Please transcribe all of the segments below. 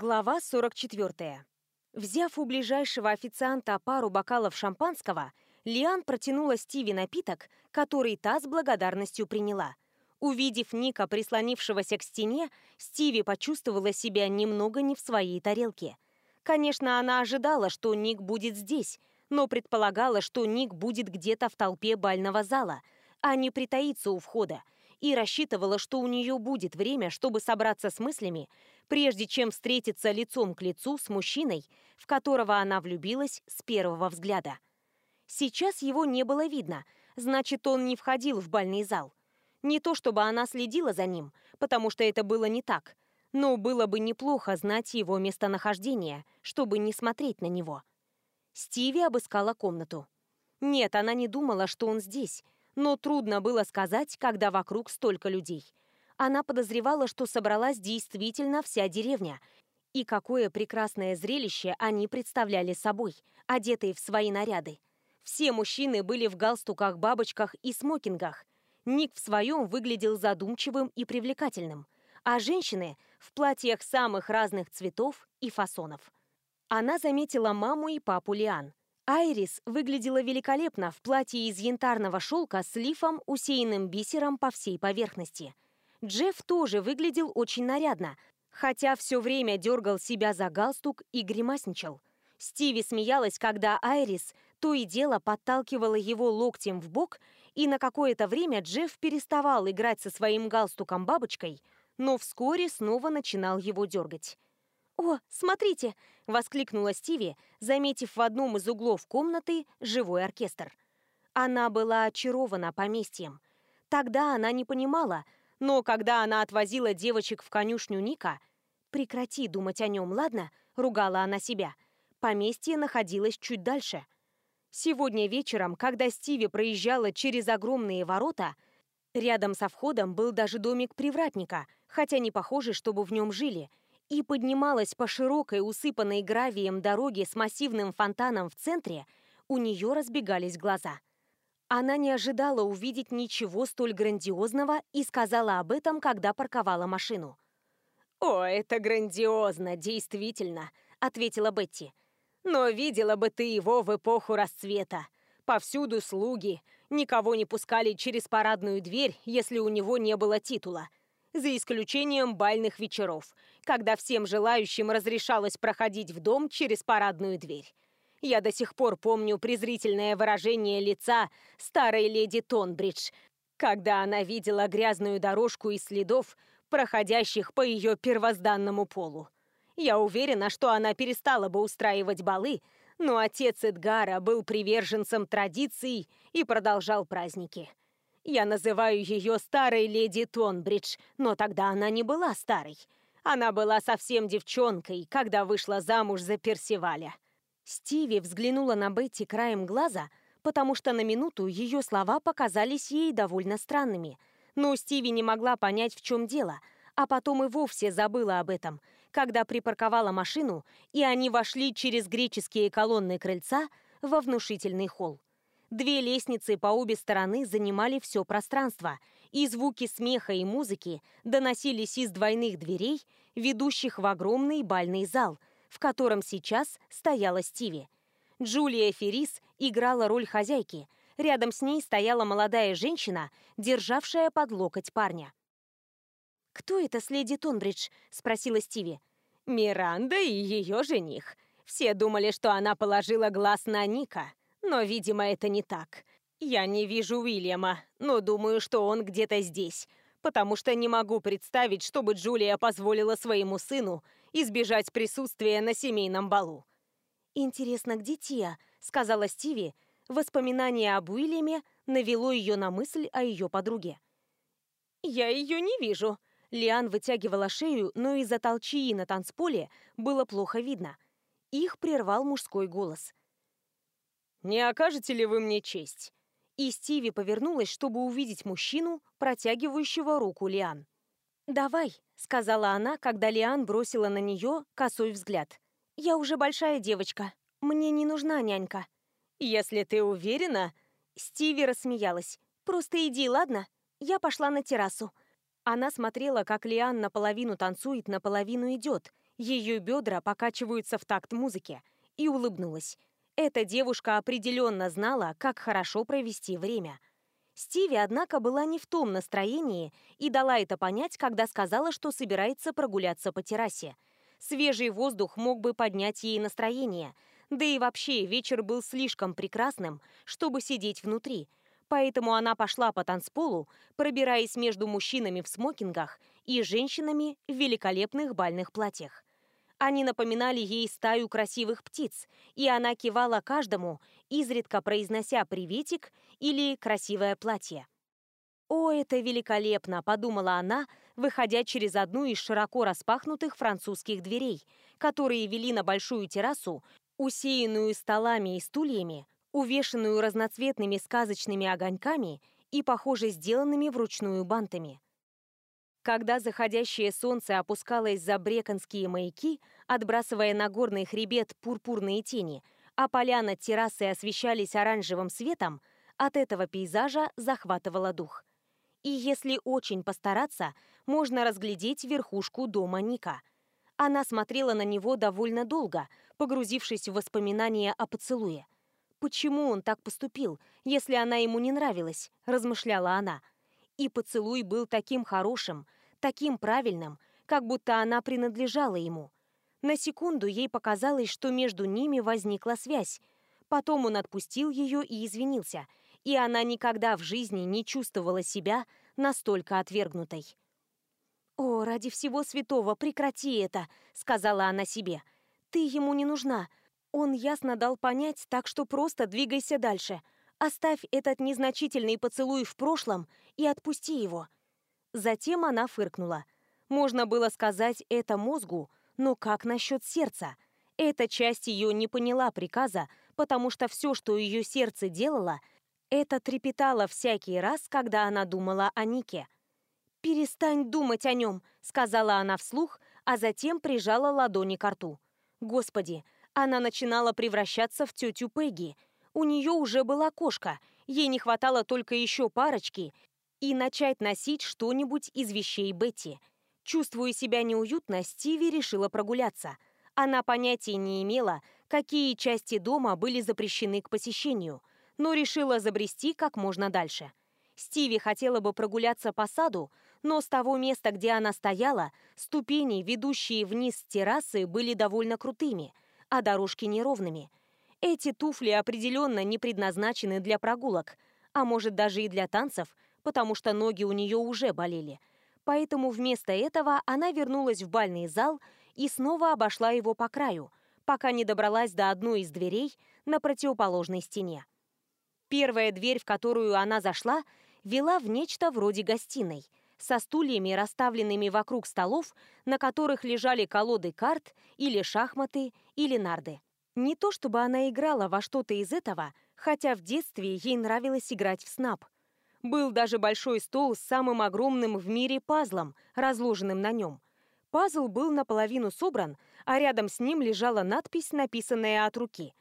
Глава 44. Взяв у ближайшего официанта пару бокалов шампанского, Лиан протянула Стиви напиток, который та с благодарностью приняла. Увидев Ника, прислонившегося к стене, Стиви почувствовала себя немного не в своей тарелке. Конечно, она ожидала, что Ник будет здесь, но предполагала, что Ник будет где-то в толпе бального зала, а не притаится у входа – и рассчитывала, что у нее будет время, чтобы собраться с мыслями, прежде чем встретиться лицом к лицу с мужчиной, в которого она влюбилась с первого взгляда. Сейчас его не было видно, значит, он не входил в бальный зал. Не то чтобы она следила за ним, потому что это было не так, но было бы неплохо знать его местонахождение, чтобы не смотреть на него. Стиви обыскала комнату. Нет, она не думала, что он здесь, но трудно было сказать, когда вокруг столько людей. Она подозревала, что собралась действительно вся деревня. И какое прекрасное зрелище они представляли собой, одетые в свои наряды. Все мужчины были в галстуках, бабочках и смокингах. Ник в своем выглядел задумчивым и привлекательным, а женщины – в платьях самых разных цветов и фасонов. Она заметила маму и папу Лиан. Айрис выглядела великолепно в платье из янтарного шелка с лифом, усеянным бисером по всей поверхности. Джефф тоже выглядел очень нарядно, хотя все время дергал себя за галстук и гримасничал. Стиви смеялась, когда Айрис то и дело подталкивала его локтем в бок, и на какое-то время Джефф переставал играть со своим галстуком-бабочкой, но вскоре снова начинал его дергать. «О, смотрите!» — воскликнула Стиви, заметив в одном из углов комнаты живой оркестр. Она была очарована поместьем. Тогда она не понимала, но когда она отвозила девочек в конюшню Ника, «Прекрати думать о нем, ладно?» — ругала она себя. Поместье находилось чуть дальше. Сегодня вечером, когда Стиви проезжала через огромные ворота, рядом со входом был даже домик привратника, хотя не похоже, чтобы в нем жили — и поднималась по широкой, усыпанной гравием дороге с массивным фонтаном в центре, у нее разбегались глаза. Она не ожидала увидеть ничего столь грандиозного и сказала об этом, когда парковала машину. «О, это грандиозно, действительно», — ответила Бетти. «Но видела бы ты его в эпоху расцвета. Повсюду слуги, никого не пускали через парадную дверь, если у него не было титула за исключением бальных вечеров, когда всем желающим разрешалось проходить в дом через парадную дверь. Я до сих пор помню презрительное выражение лица старой леди Тонбридж, когда она видела грязную дорожку из следов, проходящих по ее первозданному полу. Я уверена, что она перестала бы устраивать балы, но отец Эдгара был приверженцем традиций и продолжал праздники. Я называю ее старой леди Тонбридж, но тогда она не была старой. Она была совсем девчонкой, когда вышла замуж за Персиваля. Стиви взглянула на Бетти краем глаза, потому что на минуту ее слова показались ей довольно странными. Но Стиви не могла понять, в чем дело, а потом и вовсе забыла об этом, когда припарковала машину, и они вошли через греческие колонны крыльца во внушительный холл. Две лестницы по обе стороны занимали все пространство, и звуки смеха и музыки доносились из двойных дверей, ведущих в огромный бальный зал, в котором сейчас стояла Стиви. Джулия Феррис играла роль хозяйки. Рядом с ней стояла молодая женщина, державшая под локоть парня. «Кто это с леди Тонбридж?» – спросила Стиви. «Миранда и ее жених. Все думали, что она положила глаз на Ника», но, видимо, это не так. Я не вижу Уильяма, но думаю, что он где-то здесь, потому что не могу представить, чтобы Джулия позволила своему сыну избежать присутствия на семейном балу. «Интересно, где Тия?» — сказала Стиви. Воспоминание об Уильяме навело ее на мысль о ее подруге. «Я ее не вижу». Лиан вытягивала шею, но из-за толчии на танцполе было плохо видно. Их прервал мужской голос. Не окажете ли вы мне честь?» И Стиви повернулась, чтобы увидеть мужчину, протягивающего руку Лиан. «Давай», — сказала она, когда Лиан бросила на нее косой взгляд. «Я уже большая девочка. Мне не нужна нянька». «Если ты уверена...» Стиви рассмеялась. «Просто иди, ладно?» Я пошла на террасу. Она смотрела, как Лиан наполовину танцует, наполовину идет. Ее бедра покачиваются в такт музыке. И улыбнулась. Эта девушка определенно знала, как хорошо провести время. Стиви, однако, была не в том настроении и дала это понять, когда сказала, что собирается прогуляться по террасе. Свежий воздух мог бы поднять ей настроение, да и вообще вечер был слишком прекрасным, чтобы сидеть внутри, поэтому она пошла по танцполу, пробираясь между мужчинами в смокингах и женщинами в великолепных бальных платьях. Они напоминали ей стаю красивых птиц, и она кивала каждому, изредка произнося «приветик» или «красивое платье». «О, это великолепно!» – подумала она, выходя через одну из широко распахнутых французских дверей, которые вели на большую террасу, усеянную столами и стульями, увешанную разноцветными сказочными огоньками и, похоже, сделанными вручную бантами – когда заходящее солнце опускалось за Бреконские маяки, отбрасывая на горный хребет пурпурные тени, а поляна террасы освещались оранжевым светом, от этого пейзажа захватывало дух. И если очень постараться, можно разглядеть верхушку дома Ника. Она смотрела на него довольно долго, погрузившись в воспоминания о поцелуе. «Почему он так поступил, если она ему не нравилась?» – размышляла она. И поцелуй был таким хорошим, таким правильным, как будто она принадлежала ему. На секунду ей показалось, что между ними возникла связь. Потом он отпустил ее и извинился, и она никогда в жизни не чувствовала себя настолько отвергнутой. «О, ради всего святого, прекрати это!» — сказала она себе. «Ты ему не нужна. Он ясно дал понять, так что просто двигайся дальше. Оставь этот незначительный поцелуй в прошлом и отпусти его». Затем она фыркнула. Можно было сказать это мозгу, но как насчет сердца? Эта часть ее не поняла приказа, потому что все, что ее сердце делало, это трепетало всякий раз, когда она думала о Нике. «Перестань думать о нем», — сказала она вслух, а затем прижала ладони к рту. Господи, она начинала превращаться в тетю Пегги. У нее уже была кошка, ей не хватало только еще парочки, и начать носить что-нибудь из вещей Бетти. Чувствуя себя неуютно, Стиви решила прогуляться. Она понятия не имела, какие части дома были запрещены к посещению, но решила забрести как можно дальше. Стиви хотела бы прогуляться по саду, но с того места, где она стояла, ступени, ведущие вниз с террасы, были довольно крутыми, а дорожки неровными. Эти туфли определенно не предназначены для прогулок, а может даже и для танцев – потому что ноги у нее уже болели. Поэтому вместо этого она вернулась в бальный зал и снова обошла его по краю, пока не добралась до одной из дверей на противоположной стене. Первая дверь, в которую она зашла, вела в нечто вроде гостиной, со стульями, расставленными вокруг столов, на которых лежали колоды карт или шахматы или нарды. Не то чтобы она играла во что-то из этого, хотя в детстве ей нравилось играть в снап – был даже большой стол с самым огромным в мире пазлом, разложенным на нем. Пазл был наполовину собран, а рядом с ним лежала надпись, написанная от руки.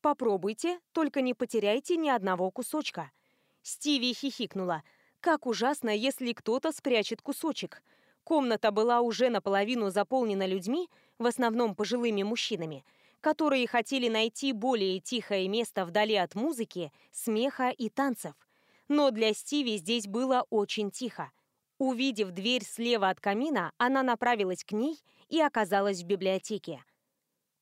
«Попробуйте, только не потеряйте ни одного кусочка». Стиви хихикнула. «Как ужасно, если кто-то спрячет кусочек». Комната была уже наполовину заполнена людьми, в основном пожилыми мужчинами, которые хотели найти более тихое место вдали от музыки, смеха и танцев но для Стиви здесь было очень тихо. Увидев дверь слева от камина, она направилась к ней и оказалась в библиотеке.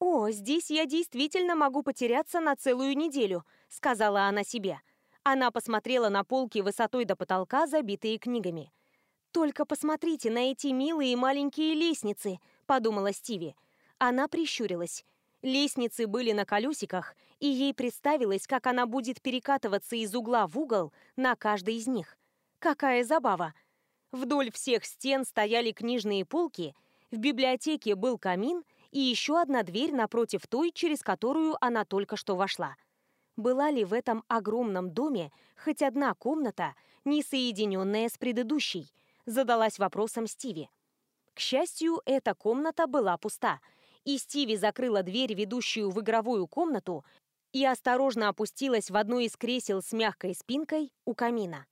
«О, здесь я действительно могу потеряться на целую неделю», — сказала она себе. Она посмотрела на полки высотой до потолка, забитые книгами. «Только посмотрите на эти милые маленькие лестницы», — подумала Стиви. Она прищурилась. Лестницы были на колесиках, и ей представилось, как она будет перекатываться из угла в угол на каждой из них. Какая забава! Вдоль всех стен стояли книжные полки, в библиотеке был камин и еще одна дверь напротив той, через которую она только что вошла. Была ли в этом огромном доме хоть одна комната, не соединенная с предыдущей? Задалась вопросом Стиви. К счастью, эта комната была пуста — и Стиви закрыла дверь, ведущую в игровую комнату, и осторожно опустилась в одно из кресел с мягкой спинкой у камина.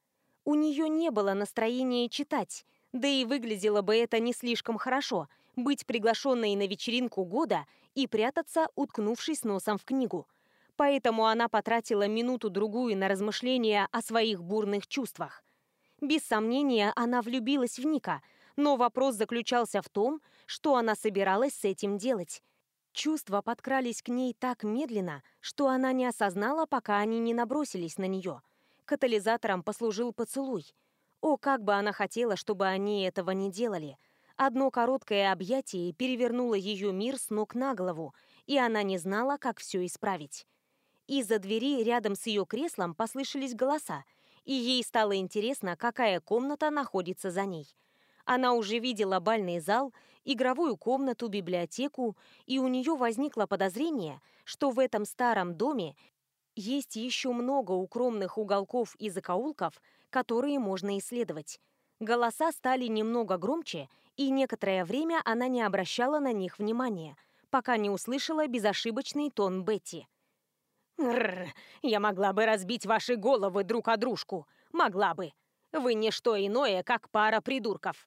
У нее не было настроения читать, да и выглядело бы это не слишком хорошо – быть приглашенной на вечеринку года и прятаться, уткнувшись носом в книгу. Поэтому она потратила минуту-другую на размышления о своих бурных чувствах. Без сомнения, она влюбилась в Ника – но вопрос заключался в том, что она собиралась с этим делать. Чувства подкрались к ней так медленно, что она не осознала, пока они не набросились на нее. Катализатором послужил поцелуй. О, как бы она хотела, чтобы они этого не делали. Одно короткое объятие перевернуло ее мир с ног на голову, и она не знала, как все исправить. Из-за двери рядом с ее креслом послышались голоса, и ей стало интересно, какая комната находится за ней – она уже видела бальный зал, игровую комнату, библиотеку, и у нее возникло подозрение, что в этом старом доме есть еще много укромных уголков и закоулков, которые можно исследовать. Голоса стали немного громче, и некоторое время она не обращала на них внимания, пока не услышала безошибочный тон Бетти. «Рррр, я могла бы разбить ваши головы друг о дружку, могла бы. Вы не что иное, как пара придурков.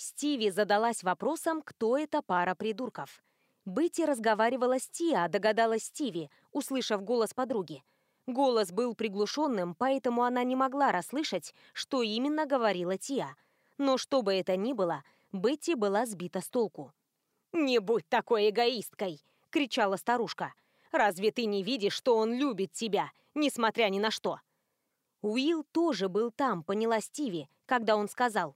Стиви задалась вопросом, кто эта пара придурков. Бетти разговаривала с Тиа, догадалась Стиви, услышав голос подруги. Голос был приглушенным, поэтому она не могла расслышать, что именно говорила Тиа. Но что бы это ни было, Бетти была сбита с толку. «Не будь такой эгоисткой!» — кричала старушка. «Разве ты не видишь, что он любит тебя, несмотря ни на что?» Уилл тоже был там, поняла Стиви, когда он сказал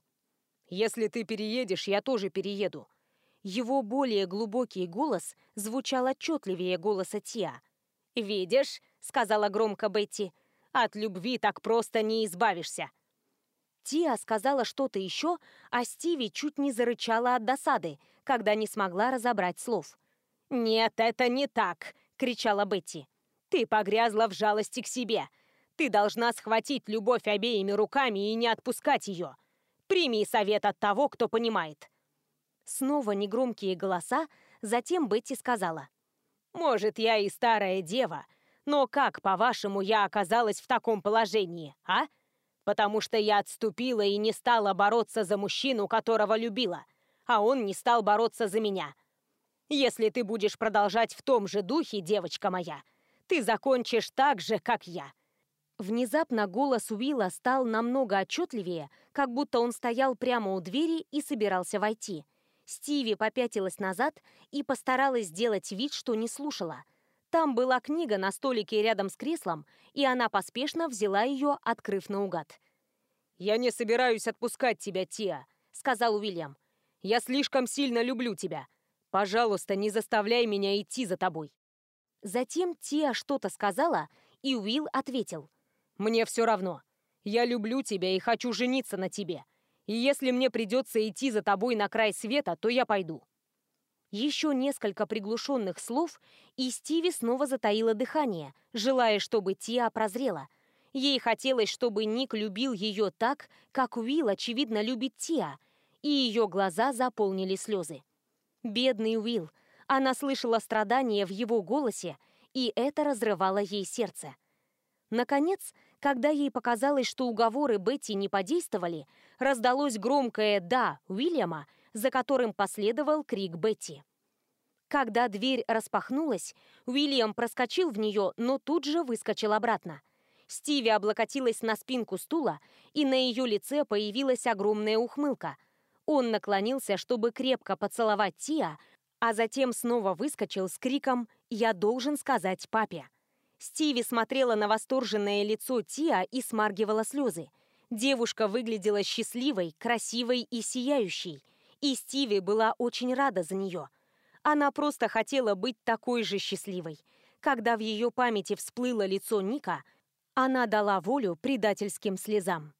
если ты переедешь, я тоже перееду. Его более глубокий голос звучал отчетливее голоса Тиа. «Видишь», — сказала громко Бетти, — «от любви так просто не избавишься». Тиа сказала что-то еще, а Стиви чуть не зарычала от досады, когда не смогла разобрать слов. «Нет, это не так!» — кричала Бетти. «Ты погрязла в жалости к себе. Ты должна схватить любовь обеими руками и не отпускать ее. Прими совет от того, кто понимает». Снова негромкие голоса, затем Бетти сказала. «Может, я и старая дева, но как, по-вашему, я оказалась в таком положении, а? Потому что я отступила и не стала бороться за мужчину, которого любила, а он не стал бороться за меня. Если ты будешь продолжать в том же духе, девочка моя, ты закончишь так же, как я». Внезапно голос Уилла стал намного отчетливее, как будто он стоял прямо у двери и собирался войти. Стиви попятилась назад и постаралась сделать вид, что не слушала. Там была книга на столике рядом с креслом, и она поспешно взяла ее, открыв наугад. «Я не собираюсь отпускать тебя, Тиа», — сказал Уильям. «Я слишком сильно люблю тебя. Пожалуйста, не заставляй меня идти за тобой». Затем Тиа что-то сказала, и Уилл ответил. Мне все равно. Я люблю тебя и хочу жениться на тебе. И если мне придется идти за тобой на край света, то я пойду». Еще несколько приглушенных слов, и Стиви снова затаила дыхание, желая, чтобы Тиа прозрела. Ей хотелось, чтобы Ник любил ее так, как Уилл, очевидно, любит Тиа, и ее глаза заполнили слезы. Бедный Уилл. Она слышала страдания в его голосе, и это разрывало ей сердце. Наконец, когда ей показалось, что уговоры Бетти не подействовали, раздалось громкое «да» Уильяма, за которым последовал крик Бетти. Когда дверь распахнулась, Уильям проскочил в нее, но тут же выскочил обратно. Стиви облокотилась на спинку стула, и на ее лице появилась огромная ухмылка. Он наклонился, чтобы крепко поцеловать Тиа, а затем снова выскочил с криком «Я должен сказать папе». Стиви смотрела на восторженное лицо Тиа и смаргивала слезы. Девушка выглядела счастливой, красивой и сияющей. И Стиви была очень рада за нее. Она просто хотела быть такой же счастливой. Когда в ее памяти всплыло лицо Ника, она дала волю предательским слезам.